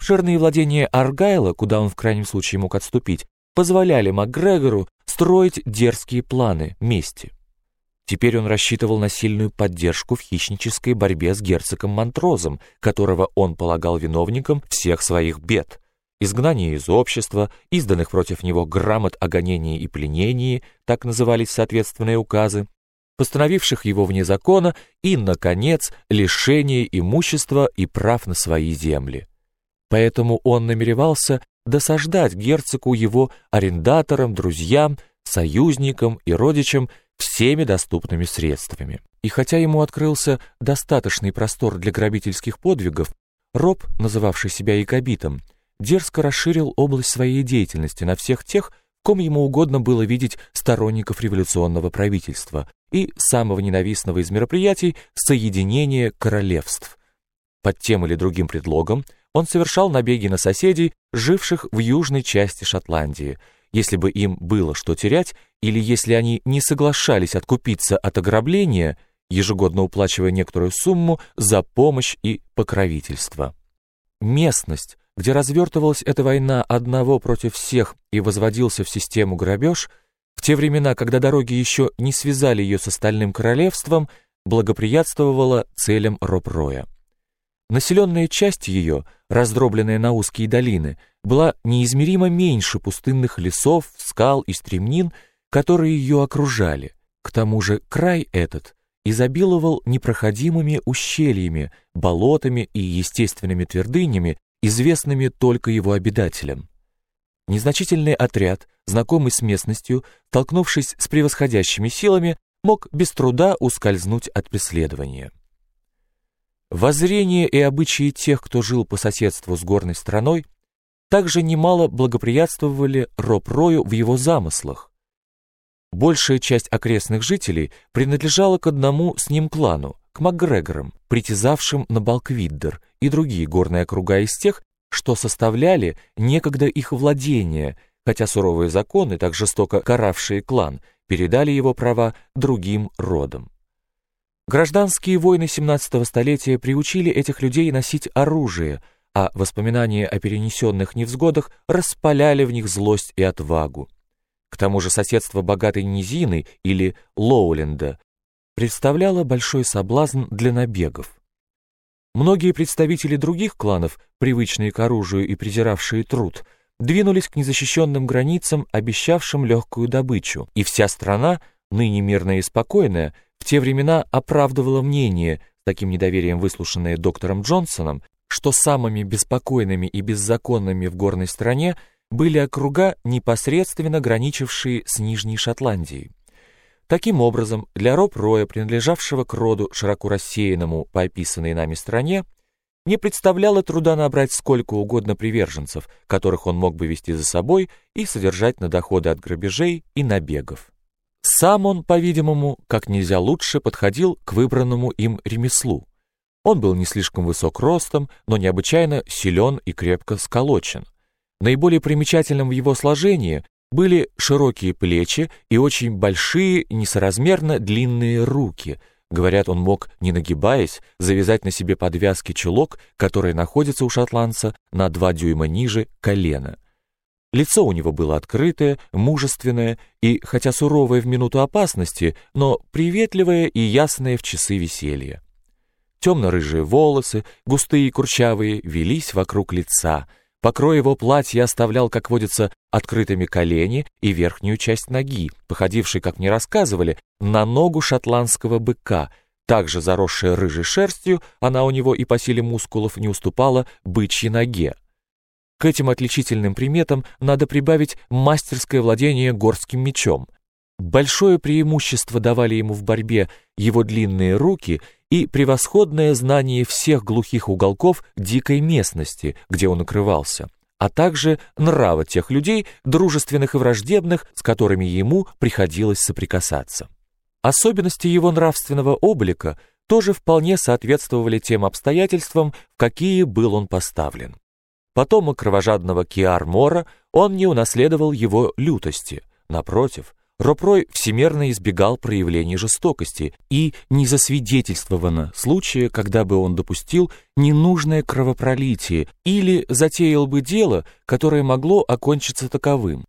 Обширные владения Аргайла, куда он в крайнем случае мог отступить, позволяли МакГрегору строить дерзкие планы мести. Теперь он рассчитывал на сильную поддержку в хищнической борьбе с герцогом Монтрозом, которого он полагал виновником всех своих бед. Изгнание из общества, изданных против него грамот о гонении и пленении, так назывались соответственные указы, постановивших его вне закона, и, наконец, лишение имущества и прав на свои земли. Поэтому он намеревался досаждать герцогу его арендаторам, друзьям, союзникам и родичам всеми доступными средствами. И хотя ему открылся достаточный простор для грабительских подвигов, Роб, называвший себя якобитом, дерзко расширил область своей деятельности на всех тех, ком ему угодно было видеть сторонников революционного правительства и самого ненавистного из мероприятий соединения королевств. Под тем или другим предлогом он совершал набеги на соседей, живших в южной части Шотландии, если бы им было что терять, или если они не соглашались откупиться от ограбления, ежегодно уплачивая некоторую сумму за помощь и покровительство. Местность, где развертывалась эта война одного против всех и возводился в систему грабеж, в те времена, когда дороги еще не связали ее с остальным королевством, благоприятствовала целям Роб-Роя. Населенная часть ее, раздробленная на узкие долины, была неизмеримо меньше пустынных лесов, скал и стремнин, которые ее окружали. К тому же край этот изобиловал непроходимыми ущельями, болотами и естественными твердынями, известными только его обитателям. Незначительный отряд, знакомый с местностью, столкнувшись с превосходящими силами, мог без труда ускользнуть от преследования. Воззрение и обычаи тех, кто жил по соседству с горной страной, также немало благоприятствовали Роб-Рою в его замыслах. Большая часть окрестных жителей принадлежала к одному с ним клану, к Макгрегорам, притязавшим на Балквиддер и другие горные округа из тех, что составляли некогда их владения, хотя суровые законы, так жестоко каравшие клан, передали его права другим родам. Гражданские войны 17 столетия приучили этих людей носить оружие, а воспоминания о перенесенных невзгодах распаляли в них злость и отвагу. К тому же соседство богатой низины или Лоуленда представляло большой соблазн для набегов. Многие представители других кланов, привычные к оружию и презиравшие труд, двинулись к незащищенным границам, обещавшим легкую добычу, и вся страна, ныне мирная и спокойная, в те времена оправдывало мнение, с таким недоверием выслушанное доктором Джонсоном, что самыми беспокойными и беззаконными в горной стране были округа, непосредственно граничившие с Нижней Шотландией. Таким образом, для Роб-Роя, принадлежавшего к роду широко рассеянному по описанной нами стране, не представляло труда набрать сколько угодно приверженцев, которых он мог бы вести за собой и содержать на доходы от грабежей и набегов. Сам он, по-видимому, как нельзя лучше подходил к выбранному им ремеслу. Он был не слишком высок ростом, но необычайно силен и крепко сколочен. Наиболее примечательным в его сложении были широкие плечи и очень большие, несоразмерно длинные руки. Говорят, он мог, не нагибаясь, завязать на себе подвязки чулок, которые находятся у шотландца на два дюйма ниже колена. Лицо у него было открытое, мужественное и, хотя суровое в минуту опасности, но приветливое и ясное в часы веселья. Темно-рыжие волосы, густые и курчавые, велись вокруг лица. Покрой его платья оставлял, как водится, открытыми колени и верхнюю часть ноги, походившей, как мне рассказывали, на ногу шотландского быка. Также заросшая рыжей шерстью, она у него и по силе мускулов не уступала бычьей ноге. К этим отличительным приметам надо прибавить мастерское владение горским мечом. Большое преимущество давали ему в борьбе его длинные руки и превосходное знание всех глухих уголков дикой местности, где он укрывался, а также нрава тех людей, дружественных и враждебных, с которыми ему приходилось соприкасаться. Особенности его нравственного облика тоже вполне соответствовали тем обстоятельствам, в какие был он поставлен. Потомок кровожадного Киар-Мора, он не унаследовал его лютости. Напротив, Ропрой всемерно избегал проявлений жестокости, и не засвидетельствовано случая, когда бы он допустил ненужное кровопролитие или затеял бы дело, которое могло окончиться таковым.